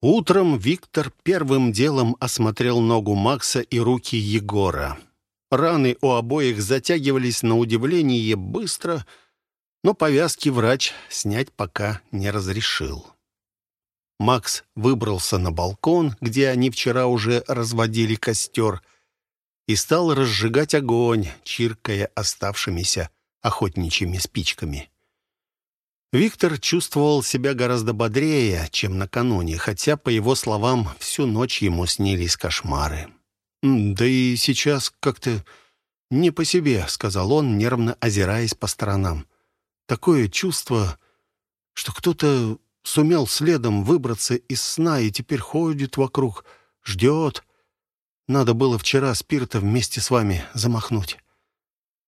Утром Виктор первым делом осмотрел ногу Макса и руки Егора. Раны у обоих затягивались на удивление быстро, но повязки врач снять пока не разрешил. Макс выбрался на балкон, где они вчера уже разводили костер, и стал разжигать огонь, чиркая оставшимися охотничьими спичками. Виктор чувствовал себя гораздо бодрее, чем накануне, хотя, по его словам, всю ночь ему снились кошмары. «Да и сейчас как-то не по себе», — сказал он, нервно озираясь по сторонам. «Такое чувство, что кто-то сумел следом выбраться из сна и теперь ходит вокруг, ждет. Надо было вчера спирта вместе с вами замахнуть».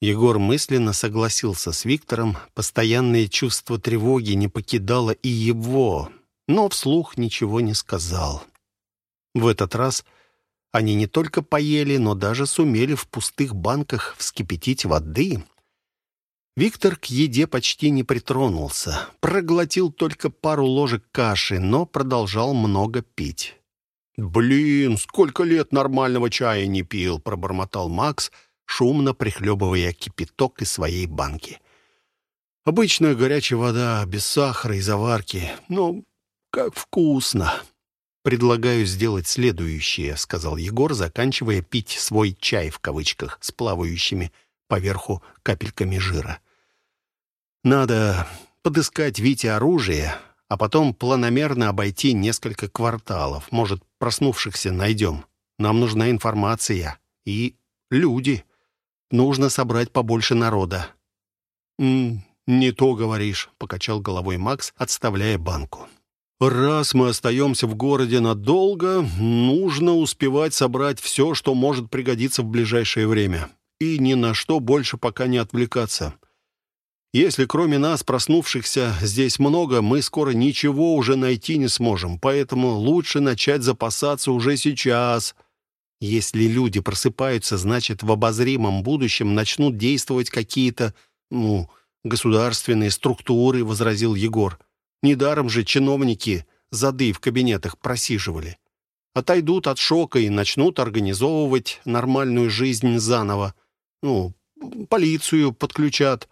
Егор мысленно согласился с Виктором. Постоянное чувство тревоги не покидало и его, но вслух ничего не сказал. В этот раз они не только поели, но даже сумели в пустых банках вскипятить воды. Виктор к еде почти не притронулся, проглотил только пару ложек каши, но продолжал много пить. «Блин, сколько лет нормального чая не пил!» — пробормотал Макс — шумно прихлебывая кипяток из своей банки. «Обычная горячая вода, без сахара и заварки. Но как вкусно!» «Предлагаю сделать следующее», — сказал Егор, заканчивая пить свой «чай» в кавычках с плавающими поверху капельками жира. «Надо подыскать Вите оружие, а потом планомерно обойти несколько кварталов. Может, проснувшихся найдем. Нам нужна информация и люди». Нужно собрать побольше народа». «М «Не то говоришь», — покачал головой Макс, отставляя банку. «Раз мы остаемся в городе надолго, нужно успевать собрать все, что может пригодиться в ближайшее время. И ни на что больше пока не отвлекаться. Если кроме нас, проснувшихся, здесь много, мы скоро ничего уже найти не сможем, поэтому лучше начать запасаться уже сейчас, если люди просыпаются, значит, в обозримом будущем начнут действовать какие-то, ну, государственные структуры, возразил Егор. Недаром же чиновники зады в кабинетах просиживали. Отойдут от шока и начнут организовывать нормальную жизнь заново. Ну, полицию подключат,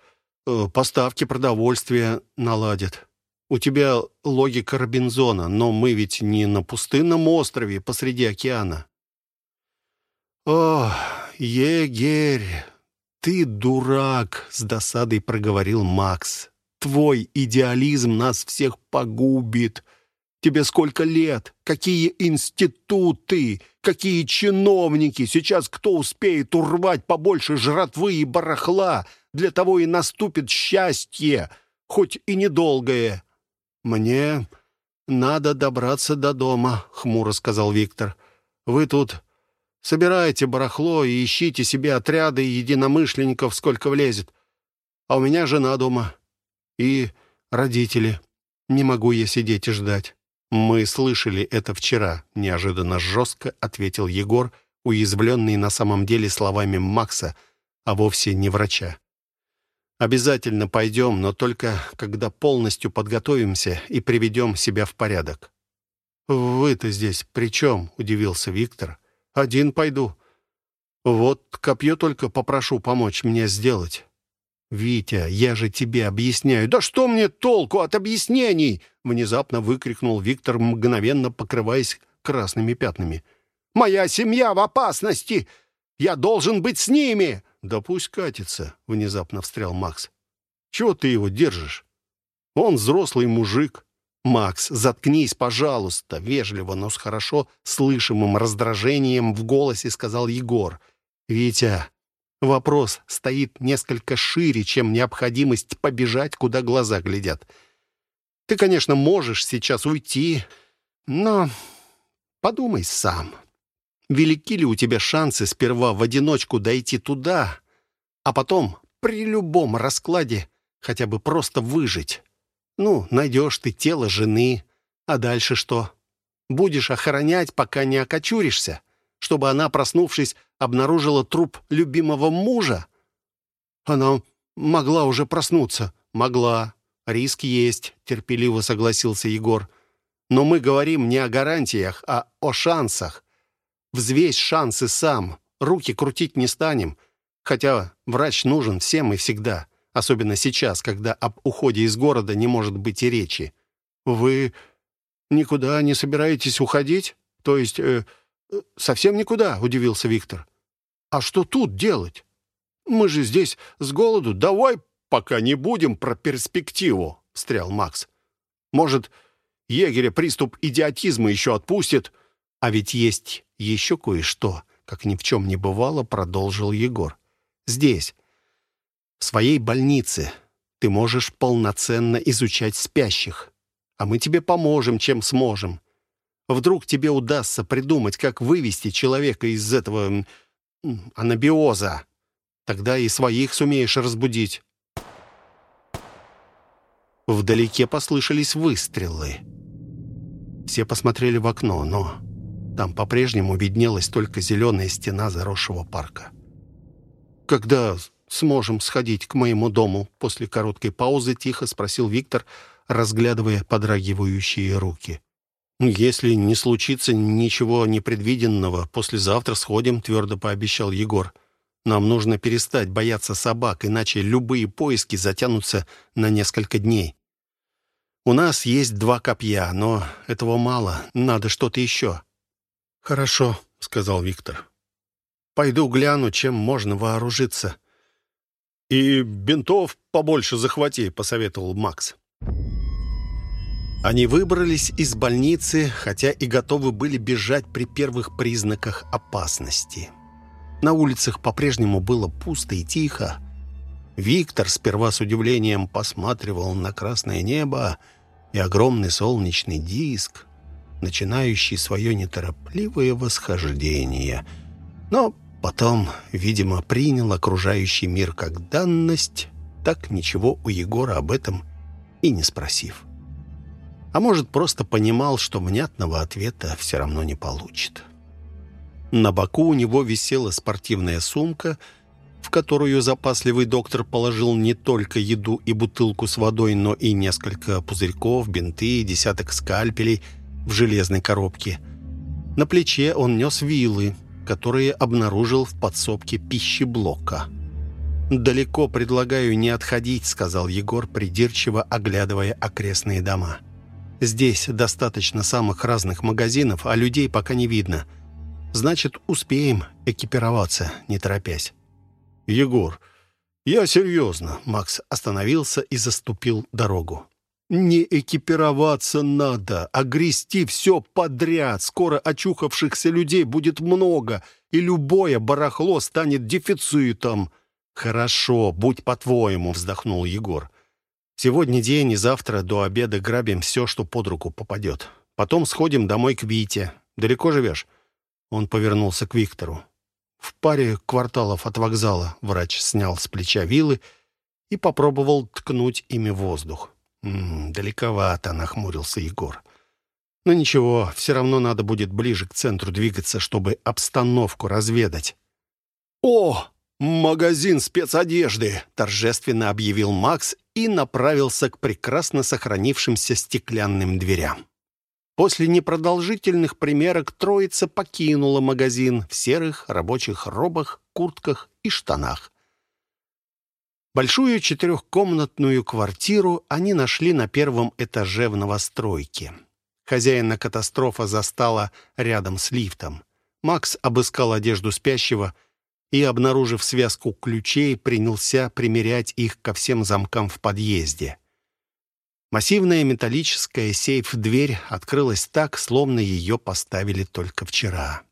э, поставки продовольствия наладят. У тебя логика Робинзона, но мы ведь не на пустынном острове посреди океана. «О, егерь, ты дурак!» — с досадой проговорил Макс. «Твой идеализм нас всех погубит. Тебе сколько лет? Какие институты? Какие чиновники? Сейчас кто успеет урвать побольше жратвы и барахла? Для того и наступит счастье, хоть и недолгое». «Мне надо добраться до дома», — хмуро сказал Виктор. «Вы тут Собирайте барахло и ищите себе отряды единомышленников, сколько влезет. А у меня жена дома. И родители. Не могу я сидеть и ждать. Мы слышали это вчера, неожиданно жестко ответил Егор, уязвленный на самом деле словами Макса, а вовсе не врача. Обязательно пойдем, но только когда полностью подготовимся и приведем себя в порядок. «Вы-то здесь при чем?» — удивился Виктор. Один пойду. Вот копье только попрошу помочь мне сделать. «Витя, я же тебе объясняю». «Да что мне толку от объяснений?» Внезапно выкрикнул Виктор, мгновенно покрываясь красными пятнами. «Моя семья в опасности! Я должен быть с ними!» «Да пусть катится», — внезапно встрял Макс. «Чего ты его держишь? Он взрослый мужик. «Макс, заткнись, пожалуйста!» Вежливо, но с хорошо слышимым раздражением в голосе сказал Егор. «Витя, вопрос стоит несколько шире, чем необходимость побежать, куда глаза глядят. Ты, конечно, можешь сейчас уйти, но подумай сам. Велики ли у тебя шансы сперва в одиночку дойти туда, а потом при любом раскладе хотя бы просто выжить?» Ну, найдешь ты тело жены, а дальше что? Будешь охранять, пока не окочуришься, чтобы она, проснувшись, обнаружила труп любимого мужа? Она могла уже проснуться. Могла. Риск есть, терпеливо согласился Егор. Но мы говорим не о гарантиях, а о шансах. Взвесь шансы сам. Руки крутить не станем. Хотя врач нужен всем и всегда. Особенно сейчас, когда об уходе из города не может быть и речи. Вы никуда не собираетесь уходить? То есть, э, совсем никуда, удивился Виктор. А что тут делать? Мы же здесь с голоду. Давай пока не будем про перспективу, встрял Макс. Может, егеря приступ идиотизма еще отпустит. А ведь есть еще кое-что, как ни в чем не бывало, продолжил Егор. Здесь, в своей больнице, ты можешь полноценно изучать спящих. А мы тебе поможем, чем сможем. Вдруг тебе удастся придумать, как вывести человека из этого анабиоза. Тогда и своих сумеешь разбудить. Вдалеке послышались выстрелы. Все посмотрели в окно, но там по-прежнему виднелась только зеленая стена заросшего парка. «Когда сможем сходить к моему дому?» После короткой паузы тихо спросил Виктор, разглядывая подрагивающие руки. «Ну, «Если не случится ничего непредвиденного, послезавтра сходим», — твердо пообещал Егор. «Нам нужно перестать бояться собак, иначе любые поиски затянутся на несколько дней». У нас есть два копья, но этого мало. Надо что-то еще». «Хорошо», — сказал Виктор. «Пойду гляну, чем можно вооружиться». «И бинтов побольше захвати», — посоветовал Макс. Они выбрались из больницы, хотя и готовы были бежать при первых признаках опасности. На улицах по-прежнему было пусто и тихо. Виктор сперва с удивлением посматривал на красное небо и огромный солнечный диск, начинающий свое неторопливое восхождение. Но потом, видимо, принял окружающий мир как данность, так ничего у Егора об этом и не спросив. А может, просто понимал, что внятного ответа все равно не получит. На боку у него висела спортивная сумка — в которую запасливый доктор положил не только еду и бутылку с водой, но и несколько пузырьков, бинты, десяток скальпелей в железной коробке. На плече он нес вилы, которые обнаружил в подсобке пищеблока. «Далеко предлагаю не отходить», — сказал Егор, придирчиво оглядывая окрестные дома. «Здесь достаточно самых разных магазинов, а людей пока не видно. Значит, успеем экипироваться, не торопясь». «Егор, я серьезно». Макс остановился и заступил дорогу. «Не экипироваться надо, а грести все подряд. Скоро очухавшихся людей будет много, и любое барахло станет дефицитом». «Хорошо, будь по-твоему», — вздохнул Егор. «Сегодня день и завтра до обеда грабим все, что под руку попадет. Потом сходим домой к Вите. Далеко живешь?» Он повернулся к Виктору. В паре кварталов от вокзала врач снял с плеча вилы и попробовал ткнуть ими воздух. «М -м, «Далековато», — нахмурился Егор. «Но ничего, все равно надо будет ближе к центру двигаться, чтобы обстановку разведать». «О, магазин спецодежды!» — торжественно объявил Макс и направился к прекрасно сохранившимся стеклянным дверям. После непродолжительных примерок троица покинула магазин в серых рабочих робах, куртках и штанах. Большую четырехкомнатную квартиру они нашли на первом этаже в новостройке. Хозяина катастрофа застала рядом с лифтом. Макс обыскал одежду спящего и, обнаружив связку ключей, принялся примерять их ко всем замкам в подъезде. Массивная металлическая сейф-дверь открылась так, словно ее поставили только вчера.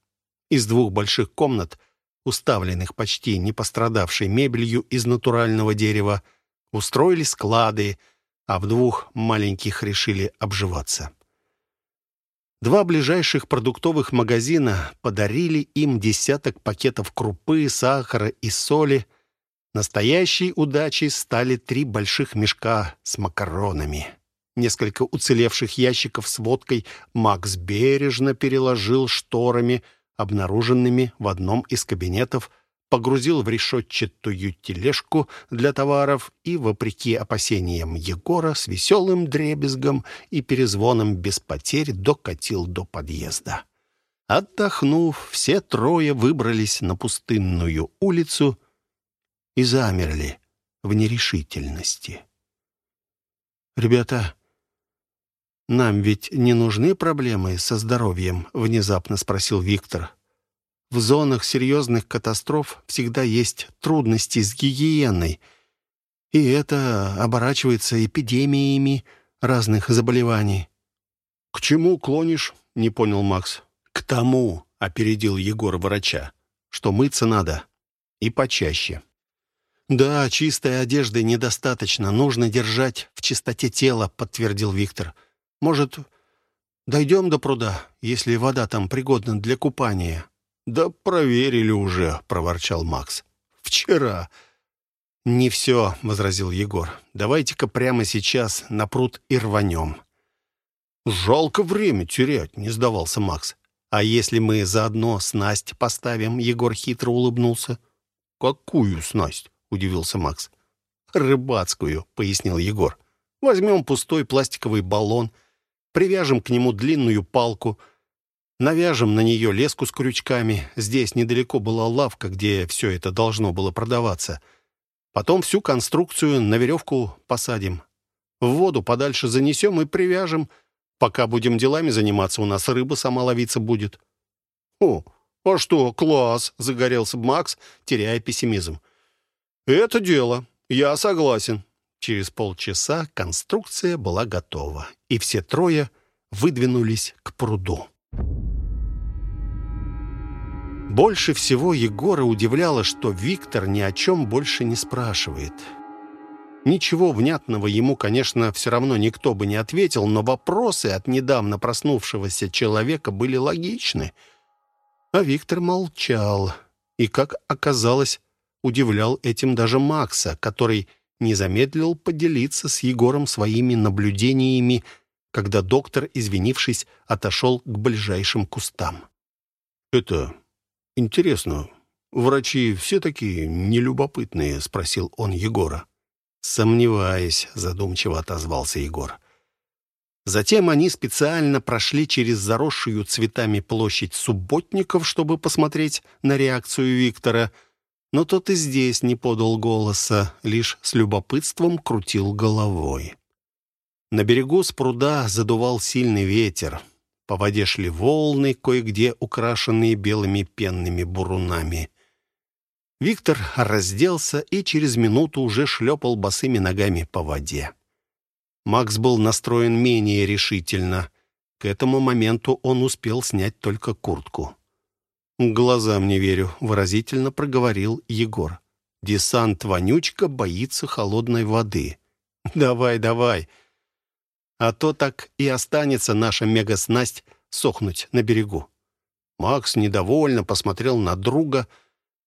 Из двух больших комнат, уставленных почти не пострадавшей мебелью из натурального дерева, устроили склады, а в двух маленьких решили обживаться. Два ближайших продуктовых магазина подарили им десяток пакетов крупы, сахара и соли – Настоящей удачей стали три больших мешка с макаронами. Несколько уцелевших ящиков с водкой Макс бережно переложил шторами, обнаруженными в одном из кабинетов погрузил в решетчатую тележку для товаров и, вопреки опасениям Егора, с веселым дребезгом и перезвоном без потерь докатил до подъезда. Отдохнув, все трое выбрались на пустынную улицу и замерли в нерешительности. «Ребята, нам ведь не нужны проблемы со здоровьем?» — внезапно спросил Виктор. В зонах серьезных катастроф всегда есть трудности с гигиеной, и это оборачивается эпидемиями разных заболеваний. «К чему клонишь?» — не понял Макс. «К тому», — опередил Егор врача, «что мыться надо. И почаще». «Да, чистой одежды недостаточно. Нужно держать в чистоте тела», — подтвердил Виктор. «Может, дойдем до пруда, если вода там пригодна для купания?» «Да проверили уже», — проворчал Макс. «Вчера». «Не все», — возразил Егор. «Давайте-ка прямо сейчас на пруд и рванем». «Жалко время терять», — не сдавался Макс. «А если мы заодно снасть поставим?» — Егор хитро улыбнулся. «Какую снасть?» — удивился Макс. «Рыбацкую», — пояснил Егор. «Возьмем пустой пластиковый баллон, привяжем к нему длинную палку — Навяжем на нее леску с крючками. Здесь недалеко была лавка, где все это должно было продаваться. Потом всю конструкцию на веревку посадим. В воду подальше занесем и привяжем. Пока будем делами заниматься, у нас рыба сама ловиться будет». «О, а что, класс!» — загорелся Макс, теряя пессимизм. «Это дело. Я согласен». Через полчаса конструкция была готова, и все трое выдвинулись к пруду. Больше всего Егора удивляло, что Виктор ни о чем больше не спрашивает. Ничего внятного ему, конечно, все равно никто бы не ответил, но вопросы от недавно проснувшегося человека были логичны. А Виктор молчал и, как оказалось, удивлял этим даже Макса, который не замедлил поделиться с Егором своими наблюдениями, когда доктор, извинившись, отошел к ближайшим кустам. «Это «Интересно, врачи все такие нелюбопытные?» — спросил он Егора. «Сомневаюсь», — задумчиво отозвался Егор. Затем они специально прошли через заросшую цветами площадь субботников, чтобы посмотреть на реакцию Виктора, но тот и здесь не подал голоса, лишь с любопытством крутил головой. На берегу с пруда задувал сильный ветер. По воде шли волны, кое-где украшенные белыми пенными бурунами. Виктор разделся и через минуту уже шлепал босыми ногами по воде. Макс был настроен менее решительно. К этому моменту он успел снять только куртку. «Глазам не верю», — выразительно проговорил Егор. «Десант-вонючка боится холодной воды». «Давай, давай», а то так и останется наша мегаснасть сохнуть на берегу. Макс недовольно посмотрел на друга,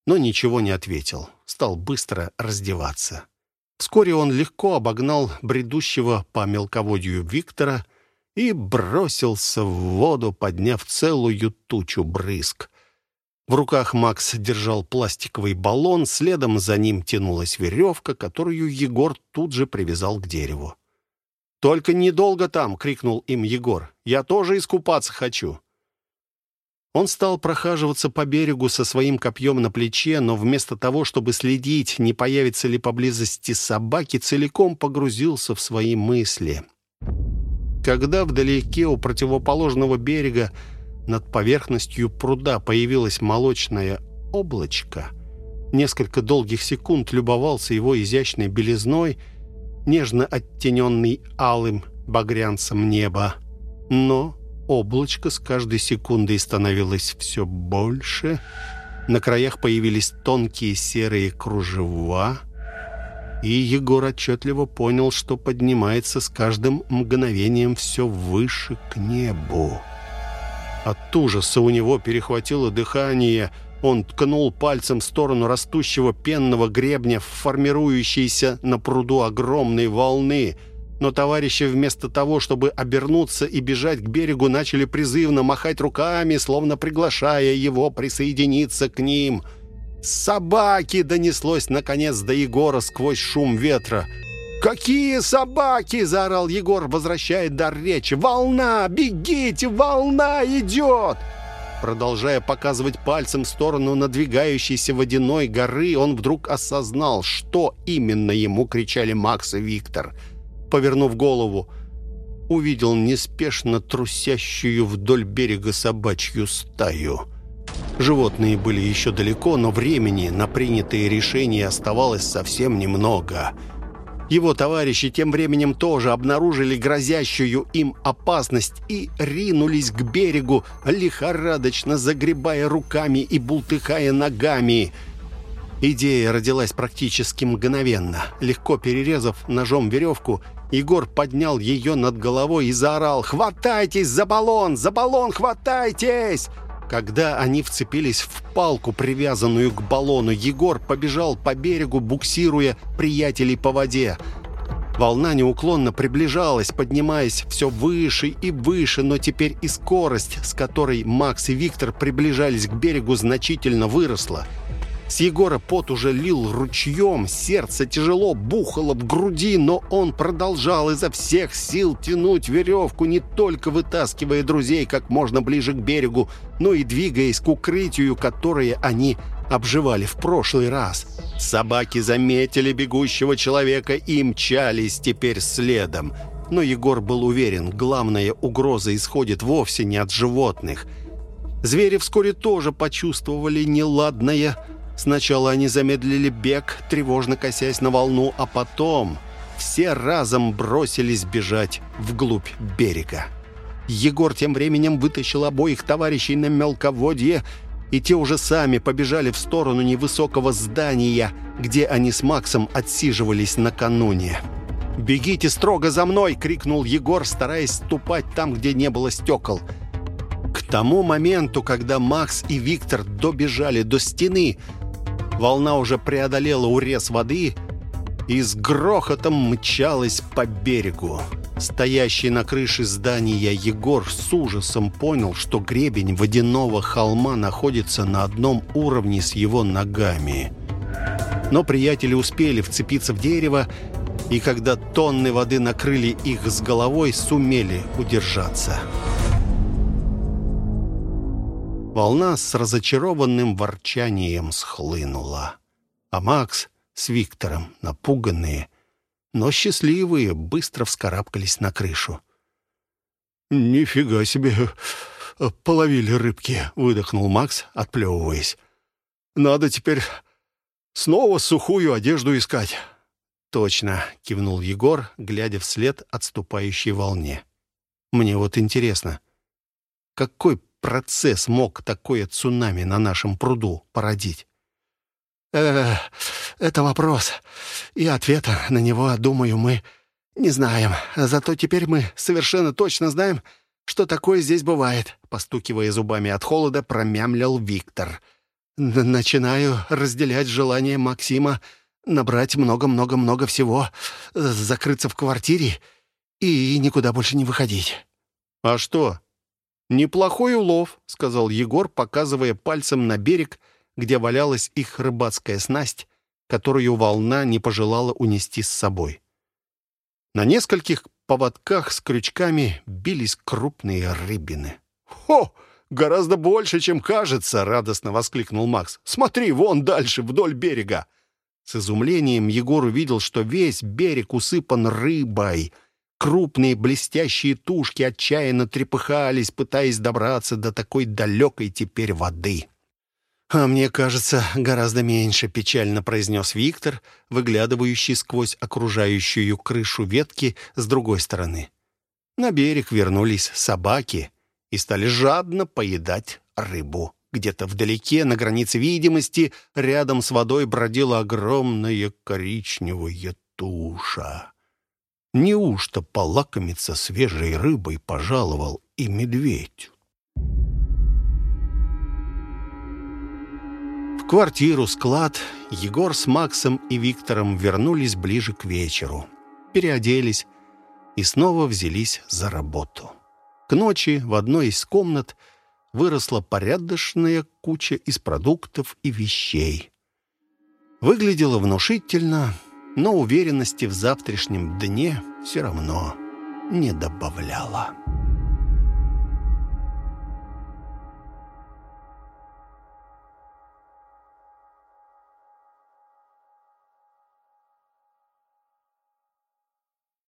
но ничего не ответил. Стал быстро раздеваться. Вскоре он легко обогнал бредущего по мелководью Виктора и бросился в воду, подняв целую тучу брызг. В руках Макс держал пластиковый баллон, следом за ним тянулась веревка, которую Егор тут же привязал к дереву. «Только недолго там!» — крикнул им Егор. «Я тоже искупаться хочу!» Он стал прохаживаться по берегу со своим копьем на плече, но вместо того, чтобы следить, не появится ли поблизости собаки, целиком погрузился в свои мысли. Когда вдалеке у противоположного берега над поверхностью пруда появилось молочное облачко, несколько долгих секунд любовался его изящной белизной — нежно оттененный алым багрянцем неба. Но облачко с каждой секундой становилось все больше. На краях появились тонкие серые кружева, и Егор отчетливо понял, что поднимается с каждым мгновением все выше к небу. От ужаса у него перехватило дыхание – он ткнул пальцем в сторону растущего пенного гребня, формирующейся на пруду огромной волны. Но товарищи вместо того, чтобы обернуться и бежать к берегу, начали призывно махать руками, словно приглашая его присоединиться к ним. «Собаки!» — донеслось, наконец, до Егора сквозь шум ветра. «Какие собаки!» — заорал Егор, возвращая дар речи. «Волна! Бегите! Волна идет!» Продолжая показывать пальцем в сторону надвигающейся водяной горы, он вдруг осознал, что именно ему кричали Макс и Виктор. Повернув голову, увидел неспешно трусящую вдоль берега собачью стаю. Животные были еще далеко, но времени на принятые решения оставалось совсем немного — его товарищи тем временем тоже обнаружили грозящую им опасность и ринулись к берегу, лихорадочно загребая руками и бултыхая ногами. Идея родилась практически мгновенно. Легко перерезав ножом веревку, Егор поднял ее над головой и заорал «Хватайтесь за баллон! За баллон хватайтесь!» Когда они вцепились в палку, привязанную к баллону, Егор побежал по берегу, буксируя приятелей по воде. Волна неуклонно приближалась, поднимаясь все выше и выше, но теперь и скорость, с которой Макс и Виктор приближались к берегу, значительно выросла. С Егора пот уже лил ручьем, сердце тяжело бухало в груди, но он продолжал изо всех сил тянуть веревку, не только вытаскивая друзей как можно ближе к берегу, но и двигаясь к укрытию, которое они обживали в прошлый раз. Собаки заметили бегущего человека и мчались теперь следом. Но Егор был уверен, главная угроза исходит вовсе не от животных. Звери вскоре тоже почувствовали неладное – Сначала они замедлили бег, тревожно косясь на волну, а потом все разом бросились бежать вглубь берега. Егор тем временем вытащил обоих товарищей на мелководье, и те уже сами побежали в сторону невысокого здания, где они с Максом отсиживались накануне. «Бегите строго за мной!» — крикнул Егор, стараясь ступать там, где не было стекол. К тому моменту, когда Макс и Виктор добежали до стены, Волна уже преодолела урез воды и с грохотом мчалась по берегу. Стоящий на крыше здания Егор с ужасом понял, что гребень водяного холма находится на одном уровне с его ногами. Но приятели успели вцепиться в дерево, и когда тонны воды накрыли их с головой, сумели удержаться. Волна с разочарованным ворчанием схлынула. А Макс с Виктором, напуганные, но счастливые, быстро вскарабкались на крышу. «Нифига себе! Половили рыбки!» — выдохнул Макс, отплевываясь. «Надо теперь снова сухую одежду искать». «Точно!» — кивнул Егор, глядя вслед отступающей волне. «Мне вот интересно, какой процесс мог такое цунами на нашем пруду породить? Э, это вопрос. И ответа на него, думаю, мы не знаем. Зато теперь мы совершенно точно знаем, что такое здесь бывает, постукивая зубами от холода, промямлил Виктор. Начинаю разделять желание Максима набрать много-много-много всего, закрыться в квартире и никуда больше не выходить. А что? «Неплохой улов», — сказал Егор, показывая пальцем на берег, где валялась их рыбацкая снасть, которую волна не пожелала унести с собой. На нескольких поводках с крючками бились крупные рыбины. «Хо! Гораздо больше, чем кажется!» — радостно воскликнул Макс. «Смотри, вон дальше, вдоль берега!» С изумлением Егор увидел, что весь берег усыпан рыбой — Крупные блестящие тушки отчаянно трепыхались, пытаясь добраться до такой далекой теперь воды. «А мне кажется, гораздо меньше», — печально произнес Виктор, выглядывающий сквозь окружающую крышу ветки с другой стороны. На берег вернулись собаки и стали жадно поедать рыбу. Где-то вдалеке, на границе видимости, рядом с водой бродила огромная коричневая туша. Неужто полакомиться свежей рыбой пожаловал и медведь? В квартиру-склад Егор с Максом и Виктором вернулись ближе к вечеру. Переоделись и снова взялись за работу. К ночи в одной из комнат выросла порядочная куча из продуктов и вещей. Выглядело внушительно, но уверенности в завтрашнем дне все равно не добавляло.